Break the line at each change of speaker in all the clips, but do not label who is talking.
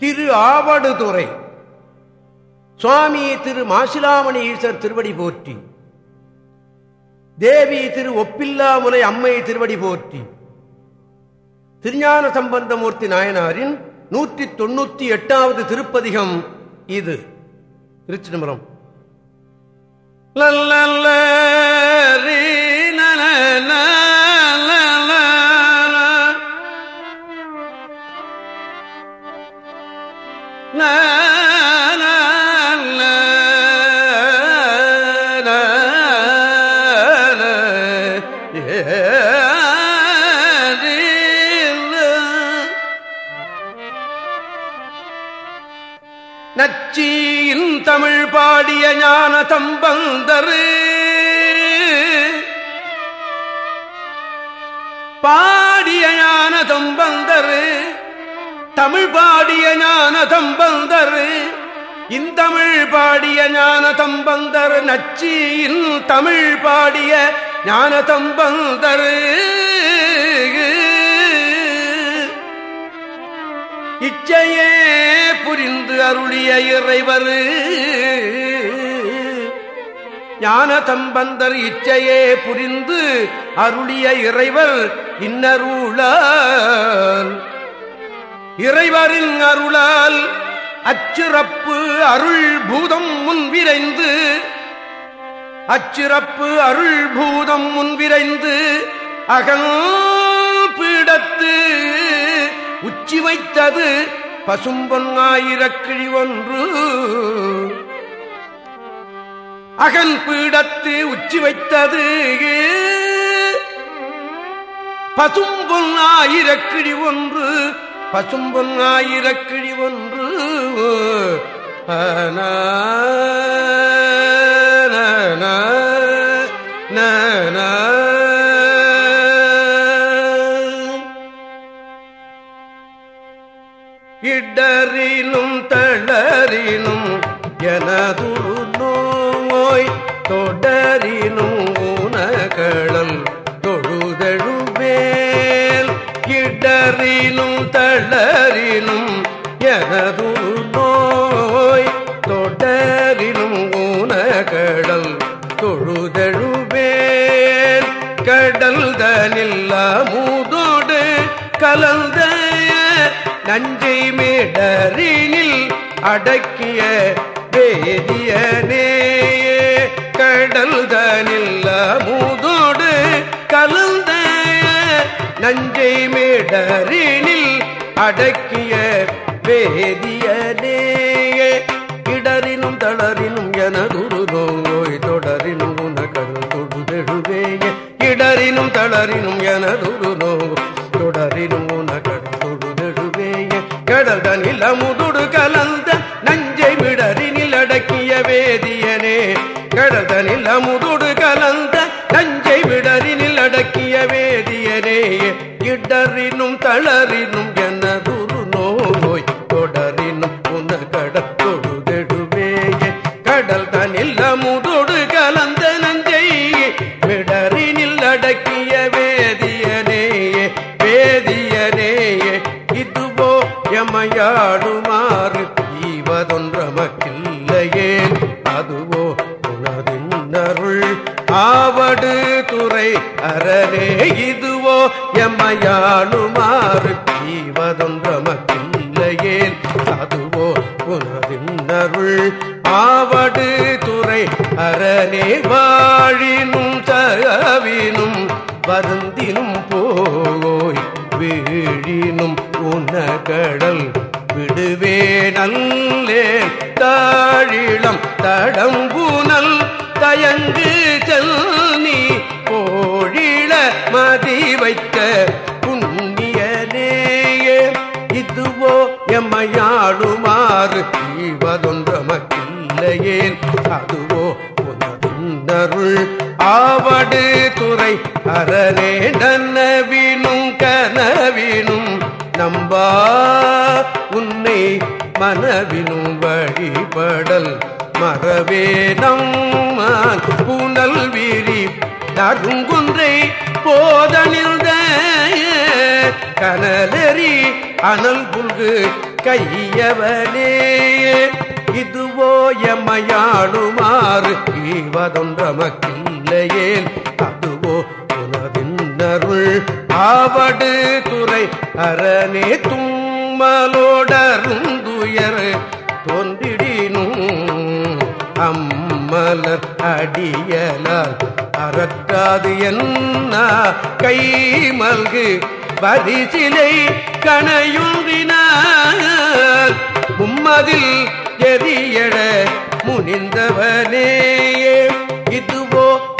திரு ஆவடுதுறை. சுவாமி திரு மாசிலாமணி ஈசர் திருவடி போற்றி. தேவி திரு ஒப்பில்லாமுனை அம்மை திருவடி போற்றி. திருஞான சம்பந்தமூர்த்தி நாயனாரின் நூற்றி தொண்ணூத்தி எட்டாவது திருப்பதிகம் இது. திருச்சி நிமரம் நச்சியின் தமிழ் பாடிய ஞான தம்பந்தரு பாடிய ஞான தம்பந்தரு தமிழ் பாடிய ஞான தம்பந்தர் இந்தமிழ் பாடிய ஞான தம்பந்தர் நச்சியின் தமிழ் பாடிய ஞான தம்பந்தர் இச்சையே புரிந்து அருளிய இறைவர். ஞான தம்பந்தர் இச்சையே புரிந்து அருளிய இறைவர். இன்னருளால் இறைவரின் அருளால் அச்சிறப்பு அருள் பூதம் முன்விரைந்து அச்சிறப்பு அருள் பூதம் முன்விரைந்து அகல் பீடத்து உச்சி வைத்தது பசும்பொன்னாயிரக்கிழி ஒன்று அகன் பீடத்து உச்சி வைத்தது பசும்பொன்னாயிரக்கிழி ஒன்று பசும்பொன்னாயிரக்கிழி ஒன்று ஆன இடறினும் தளரினும் எனது நோய் தொடரினும் அடக்கிய வேதியனே கடல் தனில்ல மூதோடு கலந்த நஞ்சை மேடரினில் அடக்கிய வேதியனே இடரினும் தளரினும் எனதுரு நோய் தொடரினும் உனக்கடல் தொடுதெழுவேய இடரினும் தளரினும் எனதுரு நோய் தொடரினும் உனக்கடல் தொடுதெழுவேய கடல் தனில் அமுதுடு கலந்த தஞ்சை விடரினில் அடக்கிய வேதியனே கடல் தனில் அமுதுடு கலந்த தஞ்சை விடரினில் அடக்கிய வேதியனே இடரினும் தளரினும் எனதுரு நோய் தொடரினும் உன கடல் தொழுதெடுவேயே கடல் தனில் அமுதோடு கலந்த நஞ்சை விடரினில் அடக்கிய வேதியனே வேதியனே இதுவோ எமையாடுமாறு ஈவதொன்றமக்கில்லையே அதுவோ உனதின்னருள் ஆவடு துறை அரணே இதுவோ எம்மையாளுமாறு ஈவதொன்றமக்கில்லையேன் அதுவோ உனதின்னருள் ஆவடு துறை அரணே வாழினும் தகவினும் வருந்தினும் போ அரரே நன்னவினும் கனவினும் நம்பா உன்னை மனவினும் வழிபடல் மறவே நம்மான் புனல் விரி நறுங்குன்றை போதனிருந்த. கனலெறி அனல் புல்கு கையவனே. இதுவோ எமையாடுமாறு ஈவதொன்றமக்கில்லையேல் அதுவோ உனதின்னருள் ஆவடு துறை அரணே தும்மலோடருந்துயர் தோன்றிடினும் அம்மலர் அடியலால் அறற்றாது என்ன கை மல்கு பரிசிலை கணையுந்தினார் உம்மதில் எரியட முனிந்தவனே.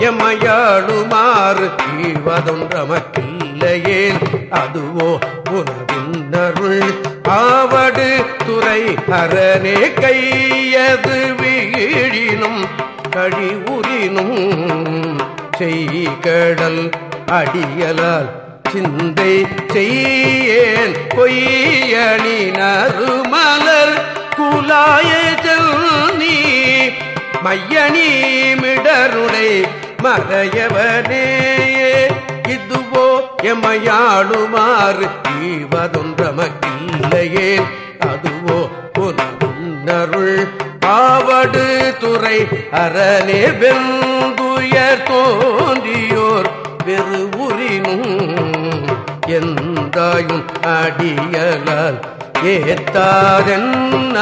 எமையாளுமாறு ஈவதொன்றமக்கில்லையேன் அதுவோ உனதின்னருள் ஆவடு துறை அரணே கையது வீழினும் கழிவுறினும் செய்கடல் அடியலால் சிந்தை செய்யேன். பொய்யணி நறுமலர் குலாயஜல் நீ மையணி மிடருடை மறையவனே இதுவோ எமையாளுமாறு ஈவதொன்றமக்கில்லையே. அதுவோ பொன்னருள் பாவடு துறை அரணே வெந்துயர் தோன்றியோர். பெருவுரினும் எந்தாயும் அடியலால் ஏத்தாதென்ன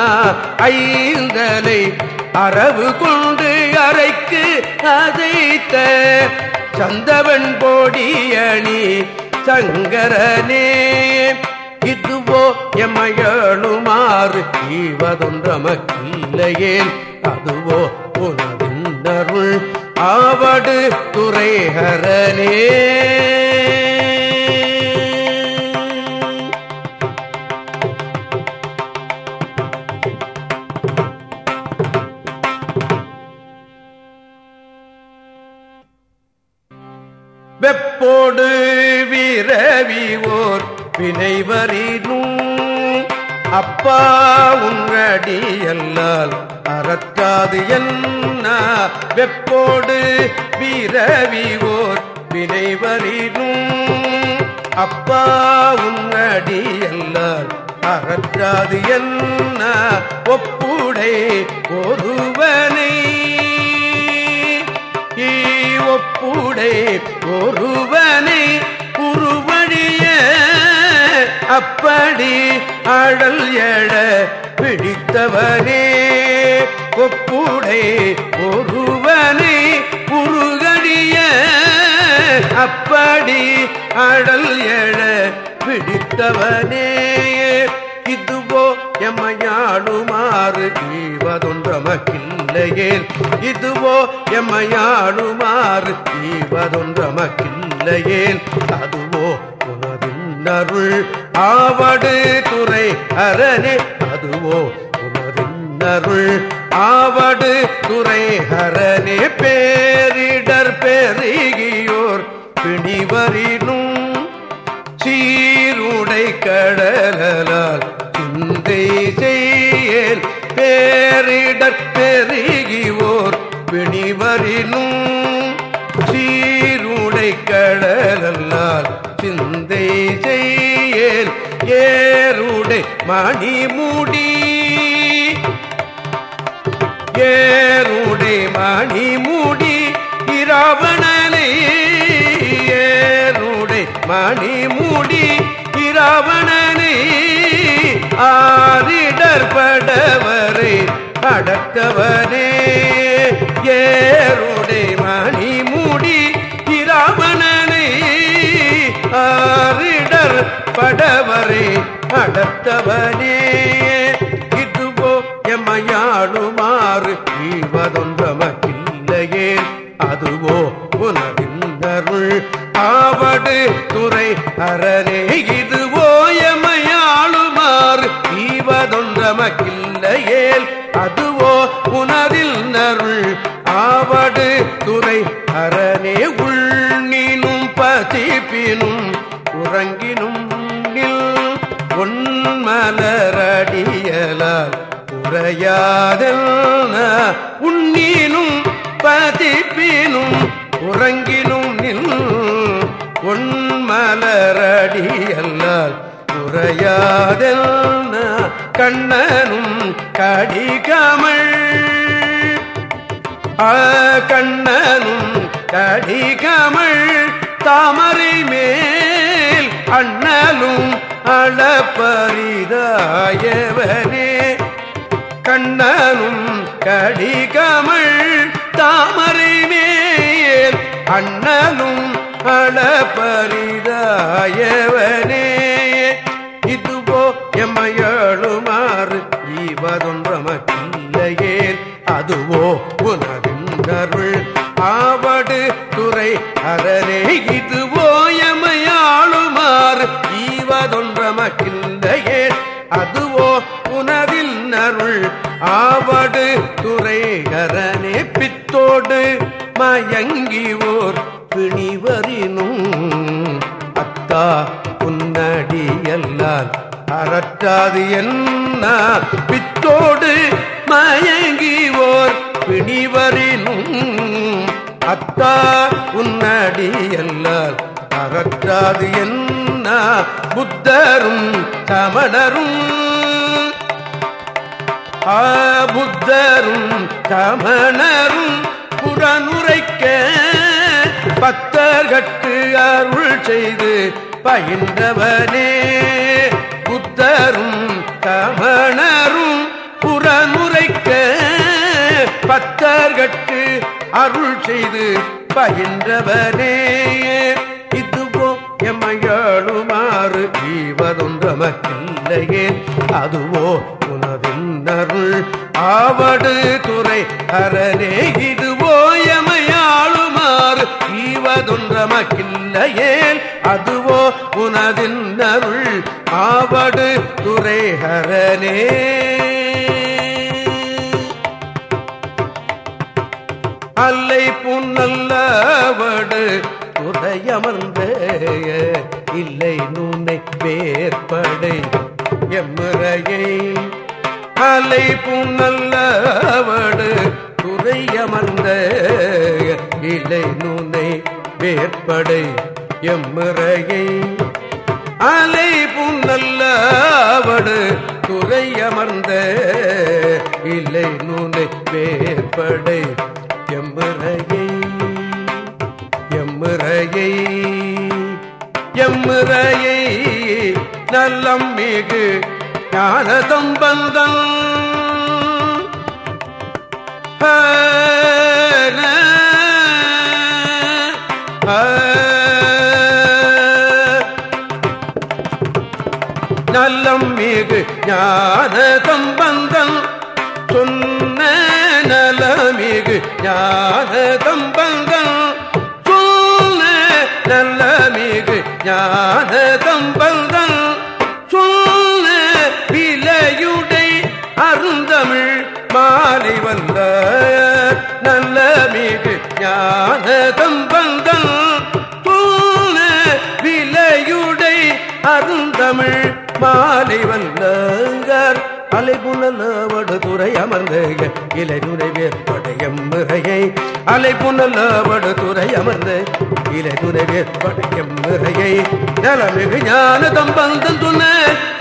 ஐந்தலை அரவு கொண்டு அறைக்கு அதைத்த சந்தவன் போடியணி சங்கரனே. இதுவோ எமையழுமாறு ஈவதொன்றமக்கில்லையேன் அதுவோ உனதின்னருள் ஆவடு துறைஹரனே வெப்போடு வீரவிவோர் வினைவரினும் அப்பா உங்கடியல்லால் அறற்றாது என்ன? வெப்போடு வீரவிவோர் வினைவரினும் அப்பா உங்கடியல்லால் அறற்றாது என்ன? ஒப்புடை ஒருவனை ஒப்புடை ஒருவனை உருவழிய அப்படி அழல் எழ பிடித்தவனே. ஒப்புடை ஒருவனை உருகடிய அப்படி அழல் எழ பிடித்தவனே. இதுவோ எம்மையாளுமாறு ஈவதொன்றமக்கில்லையேல் இதுவோ எம்மையாளுமாறு ஈவதொன்றமக்கில்லையேல் அதுவோ உனதின்னருள் ஆவடு துறை அரணே. அதுவோ உனதின்னருள் ஆவடு துறை ஹரனே பேரிடர் மணிமுடி ஏருடை மணிமுடி இராவணனை. ஏருடை மணிமுடி இராவணனை. ஆரிடர் படவரை அடக்கவனே ஏருடை படவரை அடத்தவனே இதுவோ எமையாடுமாறு ஈவதொன்றமக்கில்லையே. அதுவோ உனதின்னருள் ஆவடு துறை அரணே இதுவோ எமையாளுமாறு ஈவதொன்றமக்கில்லையேல் அதுவோ உனதில் நருள் ஆவடு துறை அரணே உள்நீனும் பசிப்பினும் உறங்கினும் மலரடியலால் உறையாதல் உண்ணீனும் பதிப்பினும் உறங்கினும் நின் பொன்மலரடியல்லால் உறையாதல் கண்ணனும் கடிகமள் கண்ணனும் கடிகமள் தாமரை மேல் அண்ணலும் அளப்ப அளப்பரிதாயவனே கண்ணனும் கடிகமள் என்ன பித்தோடு மயங்கிவோர் பிணிவரினும் அத்தா உன்னடியல்லால் அறற்றாது என்ன? புத்தரும் சமணரும் ஆ புத்தரும் சமணரும் புறனுரைக்க பத்தர்கட்டு அருள் செய்து பயின்றவனே. புத்தரும் தமணரும் புறமுறைக்க பத்தர்கட்கு அருள் செய்து பயின்றவனே. இதுவோ எம்மையாளுமாறு ஜீவதொன்றமக்கில்லையே அதுவோ உனதின் அருள் ஆவடு துறை அரணே. இதுவோ ஈவதொன்றமக்கில்லையேல் அதுவோ உனதின்னருள் ஆவடு துறை அல்லை புன்னல்லவடு உதயமர்ந்த இல்லை நூனை வேற்படை எம்முறையை. அலை புன்னல்லவடு துறையமர்ந்த இலை நூனை வேற்படை எம்முறையை. அலை புன்னல்லவடு துறையமர்ந்த இல்லை நுனை வேற்படை எம்முறையை. எம்முறையை. எம்முறையை நல்லம் மிகு ஞானதம் பந்தம் நல்லம் மிகு ஞான சம்பந்தம் சொன்ன நலமிகு ஞான சம்பந்தம் சொன்ன நல்லமிகு ஞான சம்பந்தம் மாலை வல்லங்கர் துறை அமர்ந்த இலைநுரை வேற்படையம் முறையை அலைபுணலவடு துறை அமர்ந்த இலைநுரை வேற்படையம் முறையை நலமிகு ஞான தம்பந்தன் துண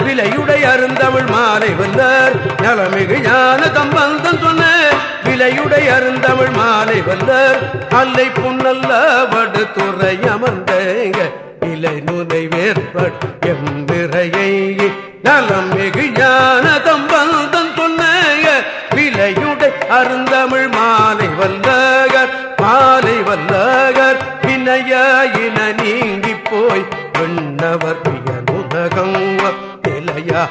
விலையுடை அருந்தமிழ் மாலை வந்தார். நலமிகு ஞான தம்பந்தன் துண விலையுடை அருந்தமிழ் மாலை வந்தார். அல்லை புன்னல்லவடு துறை அமர்ந்தேங்க இலை நுரை வேற்பட் எம்பிறையை நலம் மிகு தம்பந்தன் தம்பந்தம் விலையுடை அருந்தமிழ் மாலை வல்லகர் மாலை வல்லகர் வினையின நீங்கி போய் விண்ணவர் உலகம் நிலையா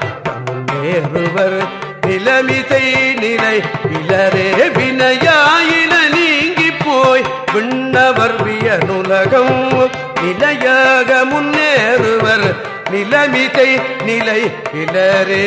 நேருவர் நிலமிசை நிலை இளரே வினையாயின நீங்கி போய் விண்ணவர் வியனுலகம் நிலையாக முன்னேறுவர் நிலமிசை நிலை இளரே